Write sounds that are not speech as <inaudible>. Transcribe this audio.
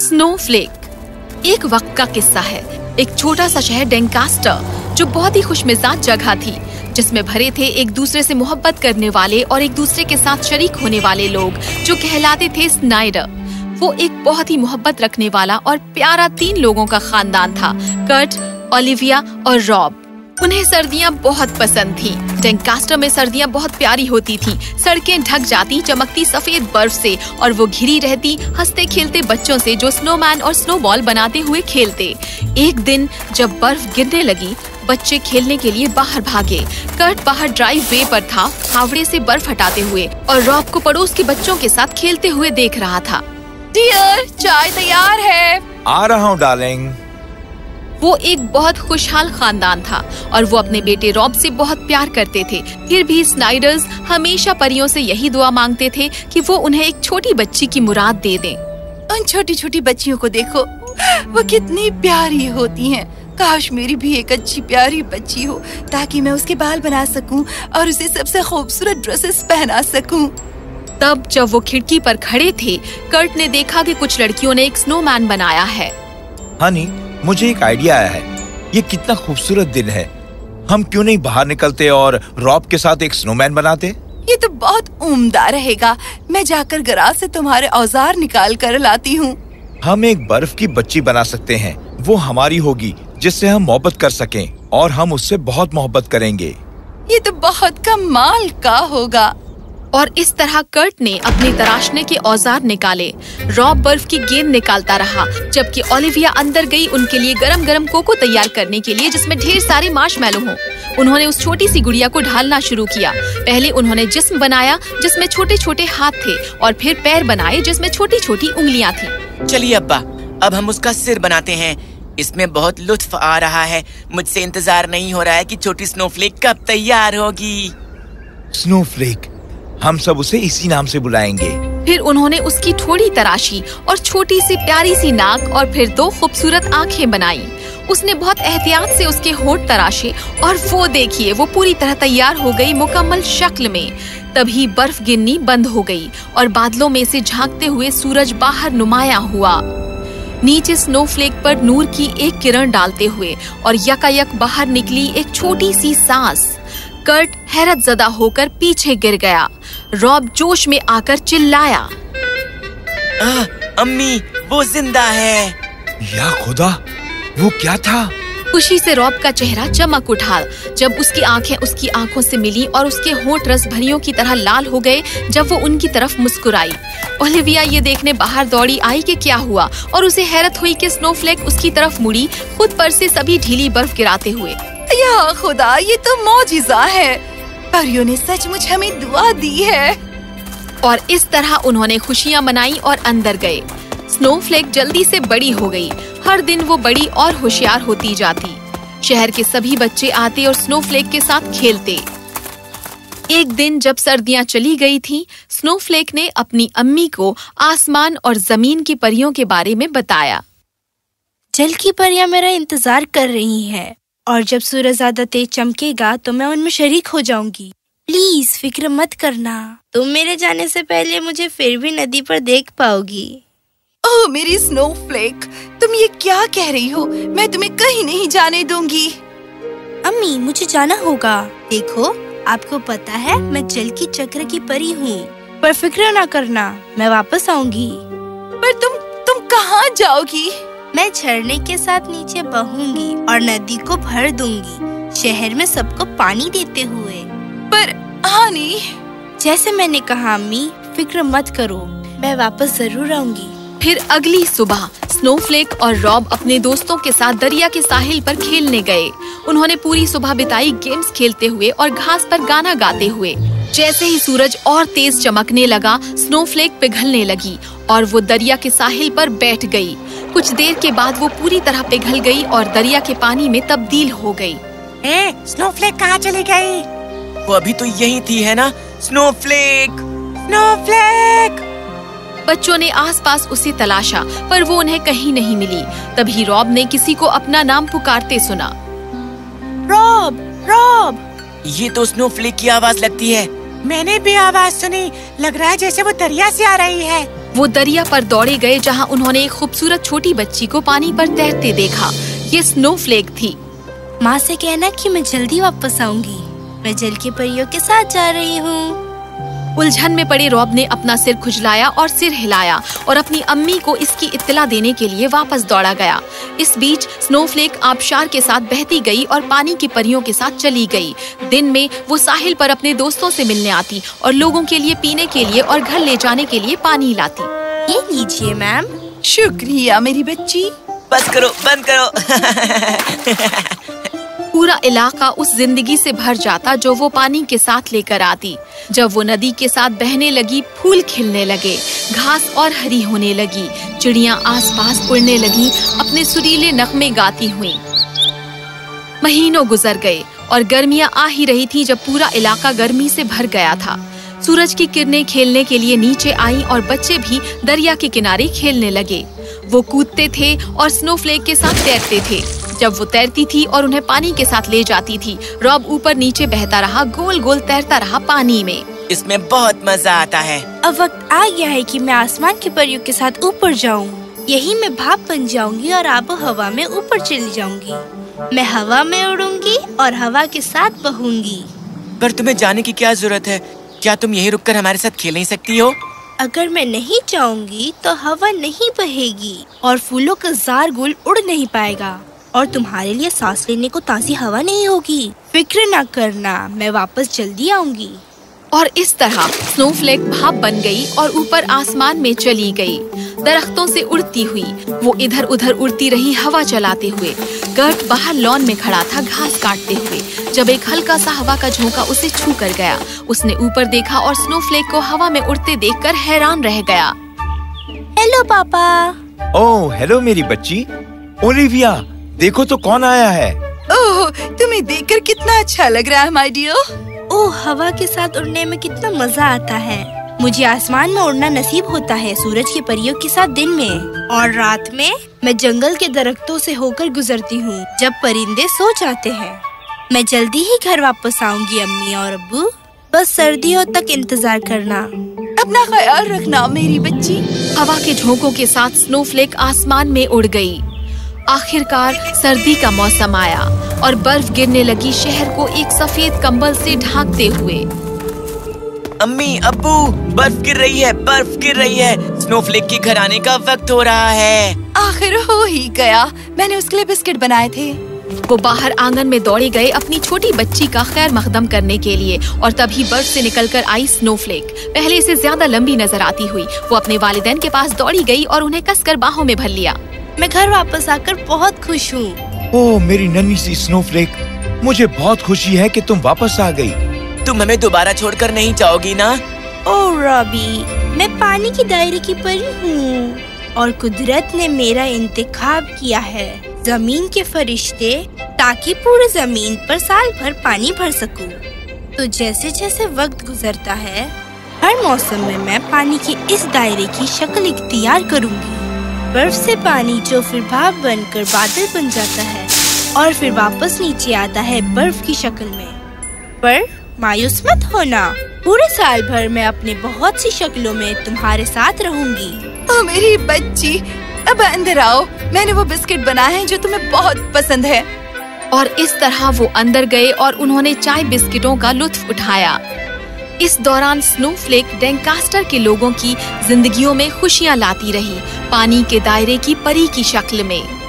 Snowflake एक वक्त का किस्सा है। एक छोटा सा शहर डेंकास्टर जो बहुत ही खुशमिजाज जगह थी, जिसमें भरे थे एक दूसरे से मोहब्बत करने वाले और एक दूसरे के साथ शरीक होने वाले लोग, जो कहलाते थे स्नाइडर वो एक बहुत ही मोहब्बत रखने वाला और प्यारा तीन लोगों का खानदान था कर्ट ओलिविया और रॉब उन्हें सर्दियाँ बहुत पसंद थी। डेंकास्टर में सर्दियाँ बहुत प्यारी होती थी। सड़कें ढक जाती, चमकती सफ़ेद बर्फ़ से, और वो घिरी रहती, हँसते खेलते बच्चों से, जो स्नोमैन और स्नोबॉल बनाते हुए खेलते। एक दिन, जब बर्फ़ गिरने लगी, बच्चे खेलने के लिए बाहर भागे। कर्ट बाहर ड्राइव वे पर था, हावड़े से बर्फ़ हटाते हुए, और रॉब को पड़ोस के बच्चों के साथ खेलते हुए देख रहा था। डियर चाय तैयार है। आ रहा हूँ डार्लिंग वो एक बहुत खुशहाल खानदान था और वो अपने बेटे रॉब से बहुत प्यार करते थे फिर भी स्नाइडर्स हमेशा परियों से यही दुआ मांगते थे कि वो उन्हें एक छोटी बच्ची की मुराद दे दें। उन छोटी छोटी बच्चियों को देखो वो कितनी प्यारी होती हैं। काश मेरी भी एक अच्छी प्यारी बच्ची हो ताकि मैं उसके बाल बना सकूँ और उसे सबसे खूबसूरत ड्रेसेस पहना सकूँ। तब जब वो खिड़की पर खड़े थे कर्ट ने देखा कि कुछ लड़कियों ने एक स्नोमैन बनाया है हनी मुझे एक आइडिया आया है। ये कितना खूबसूरत दिन है। हम क्यों नहीं बाहर निकलते और रॉब के साथ एक स्नोमैन बनाते? ये तो बहुत उम्दा रहेगा। मैं जाकर गराज से तुम्हारे औज़ार निकाल कर लाती हूँ। हम एक बर्फ़ की बच्ची बना सकते हैं। वो हमारी होगी जिससे हम मोहब्बत कर सकें और हम उससे बहुत मोहब्बत करेंगे। ये तो बहुत कमाल का होगा। और इस तरह कर्ट ने अपने तराशने के औज़ार निकाले। रॉब बर्फ़ की गेंद निकालता रहा जबकि ओलिविया अंदर गई उनके लिए गरम गरम कोको तैयार करने के लिए जिसमें ढेर सारे मार्श मैलो हों। उन्होंने उस छोटी सी गुड़िया को ढालना शुरू किया। पहले उन्होंने जिस्म बनाया जिसमें छोटे छोटे हाथ थे और फिर पैर बनाए जिसमें छोटी छोटी उंगलियाँ थी। चलिए अब्बा अब हम उसका सिर बनाते हैं। इसमें बहुत लुत्फ आ रहा है। मुझसे इंतज़ार नहीं हो रहा है कि छोटी स्नोफ्लेक कब तैयार होगी। स्नोफ्लेक? हम सब उसे इसी नाम से बुलाएँगे। फिर उन्होंने उसकी थोड़ी तराशी और छोटी सी प्यारी सी नाक और फिर दो खूबसूरत आँखें बनाई। उसने बहुत एहतियात से उसके होठ तराशे और वो देखिए, वो पूरी तरह तैयार हो गई मुकम्मल शक्ल में। तभी बर्फ़ गिरनी बंद हो गई और बादलों में से झांकते हुए सूरज बाहर नुमाया हुआ। नीचे स्नोफ्लेक पर नूर की एक किरण डालते हुए और यकायक बाहर निकली एक छोटी सी सांस। कर्ट हैरत जदा होकर पीछे गिर गया। रॉब जोश में आकर चिल्लाया। आ, अम्मी वो ज़िंदा है। या खुदा वो क्या था? खुशी से रॉब का चेहरा चमक उठा। जब उसकी आँखें उसकी आँखों से मिली और उसके होंठ रस भरियों की तरह लाल हो गए जब वो उनकी तरफ़ मुस्कुराई। ओलिविया ये देखने बाहर दौड़ी आई कि क्या हुआ और उसे हैरत हुई कि स्नोफ्लेक उसकी तरफ़ मुड़ी खुद पर से सभी ढीली बर्फ़ गिराते हुए। या खुदा ये तो मौजिजा है। परियों ने सचमुच हमें दुआ दी है। और इस तरह उन्होंने खुशियाँ मनाई और अंदर गए। स्नोफ्लेक जल्दी से बड़ी हो गई। हर दिन वो बड़ी और होशियार होती जाती। शहर के सभी बच्चे आते और स्नोफ्लेक के साथ खेलते। एक दिन जब सर्दियाँ चली गई थीं, स्नोफ्लेक ने अपनी अम्मी को आसमान और ज़मीन की परियों के बारे में बताया। जल की परियाँ मेरा इंतज़ार कर रही हैं। और जब सूरज ज़्यादा तेज चमकेगा तो मैं उनमें शरीक हो जाऊँगी। प्लीज़ फ़िक्र मत करना। तुम मेरे जाने से पहले मुझे फिर भी नदी पर देख पाओगी। ओह मेरी स्नोफ्लेक तुम ये क्या कह रही हो? मैं तुम्हें कहीं नहीं जाने दूँगी। अम्मी मुझे जाना होगा। देखो आपको पता है मैं जल की चक्र की परी हूँ। पर फ़िक्र ना करना मैं वापस आऊँगी। पर तुम तुम कहाँ जाओगी? मैं झरने के साथ नीचे बहूँगी और नदी को भर दूँगी। शहर में सबको पानी देते हुए। पर हानी जैसे मैंने कहा अम्मी फ़िक्र मत करो। मैं वापस ज़रूर आऊँगी। फिर अगली सुबह स्नोफ्लेक और रॉब अपने दोस्तों के साथ दरिया के साहिल पर खेलने गए। उन्होंने पूरी सुबह बिताई गेम्स खेलते हुए और घास पर गाना गाते हुए। जैसे ही सूरज और तेज चमकने लगा स्नोफ्लेक पिघलने लगी और वो दरिया के साहिल पर बैठ गई। कुछ देर के बाद वो पूरी तरह पिघल गई और दरिया के पानी में तब्दील हो गई। ए, स्नोफ्लेक कहाँ चली गई? वो अभी तो यही थी है ना? स्नोफ्लेक स्नोफ्लेक बच्चों ने आसपास उसे तलाशा पर वो उन्हें कहीं नहीं मिली। तभी रॉब ने किसी को अपना नाम पुकारते सुना। रॉब रॉब ये तो स्नोफ्लेक की आवाज़ लगती है। मैंने भी आवाज़ सुनी। लग रहा है जैसे वो दरिया से आ रही है। वो दरिया पर दौड़े गए जहाँ उन्होंने एक खूबसूरत छोटी बच्ची को पानी पर तैरते देखा। ये स्नोफ्लेक थी। माँ से कहना कि मैं जल्दी वापस आऊँगी। मैं जल के परियों के साथ जा रही हूँ। उलझन में पड़े रॉब ने अपना सिर खुजलाया और सिर हिलाया और अपनी अम्मी को इसकी इत्तला देने के लिए वापस दौड़ा गया। इस बीच स्नोफ्लेक आबशार के साथ बहती गई और पानी की परियों के साथ चली गई। दिन में वो साहिल पर अपने दोस्तों से मिलने आती और लोगों के लिए पीने के लिए और घर ले जाने के लिए पानी लाती। ये लीजिए मैम। शुक्रिया मेरी बच्ची। बस करो बंद करो। <laughs> पूरा इलाका उस ज़िंदगी से भर जाता जो वो पानी के साथ लेकर आती। जब वो नदी के साथ बहने लगी, फूल खिलने लगे, घास और हरी होने लगी, चिड़िया आसपास उड़ने लगी, अपने सुरीले नगमे गाती हुई। महीनों गुजर गए और गर्मियाँ आ ही रही थी जब पूरा इलाका गर्मी से भर गया था। सूरज की किरणें खेलने के लिए नीचे आई और बच्चे भी दरिया के किनारे खेलने लगे। वो कूदते थे और स्नोफ्लेक के साथ तैरते थे। जब वो तैरती थी और उन्हें पानी के साथ ले जाती थी। रॉब ऊपर नीचे बहता रहा गोल गोल तैरता रहा पानी में। इसमें बहुत मज़ा आता है। अब वक्त आ गया है कि मैं आसमान के परियों के साथ ऊपर जाऊँ। यही मैं भाप बन जाऊँगी और आबो हवा में ऊपर चली जाऊँगी। मैं हवा में उड़ूँगी और हवा के साथ बहूँगी। पर तुम्हें जाने की क्या ज़रूरत है? क्या तुम यहीं रुककर हमारे साथ खेल नहीं सकती हो? अगर मैं नहीं चाहूँगी तो हवा नहीं बहेगी और फूलों का जार गुल उड़ नहीं पाएगा। और तुम्हारे लिए सांस लेने को ताजी हवा नहीं होगी। फ़िक्र ना करना मैं वापस जल्दी आऊँगी। और इस तरह स्नोफ्लेक भाप बन गई और ऊपर आसमान में चली गई। दरख्तों से उड़ती हुई वो इधर उधर उड़ती रही हवा चलाते हुए। गर्ट बाहर लॉन में खड़ा था घास काटते हुए। जब एक हल्का सा हवा का झोंका उसे छू कर गया उसने ऊपर देखा और स्नोफ्लेक को हवा में उड़ते देखकर हैरान रह गया। हेलो पापा। ओह हेलो मेरी बच्ची। ओलिविया देखो तो कौन आया है। ओह तुम्हें देखकर कितना अच्छा लग रहा है माय डियर ओह हवा के साथ उड़ने में कितना मज़ा आता है। मुझे आसमान में उड़ना नसीब होता है सूरज की परियों के साथ दिन में। और रात में मैं जंगल के दरख्तों से होकर गुजरती हूँ जब परिंदे सो जाते हैं। मैं जल्दी ही घर वापस आऊँगी अम्मी और अब्बू। बस सर्दियों तक इंतज़ार करना। अपना ख्याल रखना मेरी बच्ची। हवा के झोंकों के साथ स्नोफ्लेक आसमान में उड़ गई। आखिरकार सर्दी का मौसम आया और बर्फ़ गिरने लगी शहर को एक सफ़ेद कंबल से ढांकते हुए। अम्मी अब्बू बर्फ़ गिर रही है बर्फ़ गिर रही है। स्नोफ्लेक के घर आने का वक्त हो रहा है। आखिर हो ही गया। मैंने उसके लिए बिस्किट बनाए थे। वो बाहर आँगन में दौड़े गए अपनी छोटी बच्ची का खैर मकदम करने के लिए और तभी बर्फ़ से निकलकर आई स्नोफ्लेक पहले से ज़्यादा लंबी नज़र आती हुई। वो अपने वालिदैन के पास दौड़ी गई और उन्हें कसकर बाहों में भर लिया। मैं घर वापस आकर बहुत खुश हूँ। ओह मेरी नन्ही सी स्नोफ्लेक मुझे बहुत खुशी है कि तुम वापस आ गई। तुम हमें दोबारा छोड़कर नहीं जाओगी ना? ओह रॉबी मैं पानी की दायरे की परी हूँ और कुदरत ने मेरा इंतखाब किया है ज़मीन के फरिश्ते ताकि पूरे ज़मीन पर साल भर पानी भर सकूँ। तो जैसे जैसे वक्त गुजरता है हर मौसम में मैं पानी के इस दायरे की शक्ल इख्तियार करूँगी। बर्फ़ से पानी जो फिर भाप बनकर बादल बन जाता है और फिर वापस नीचे आता है बर्फ़ की शक्ल में। पर मायूस मत होना। पूरे साल भर मैं अपने बहुत सी शक्लों में तुम्हारे साथ रहूँगी। ओ मेरी बच्ची अब अंदर आओ। मैंने वो बिस्किट बनाए हैं जो तुम्हें बहुत पसंद है। और इस तरह वो अंदर गए और उन्होंने चाय बिस्किटों का लुत्फ उठाया। इस दौरान स्नोफ्लेक डेंकास्टर के लोगों की जिंदगियों में खुशियाँ लाती रही, पानी के दायरे की परी की शक्ल में।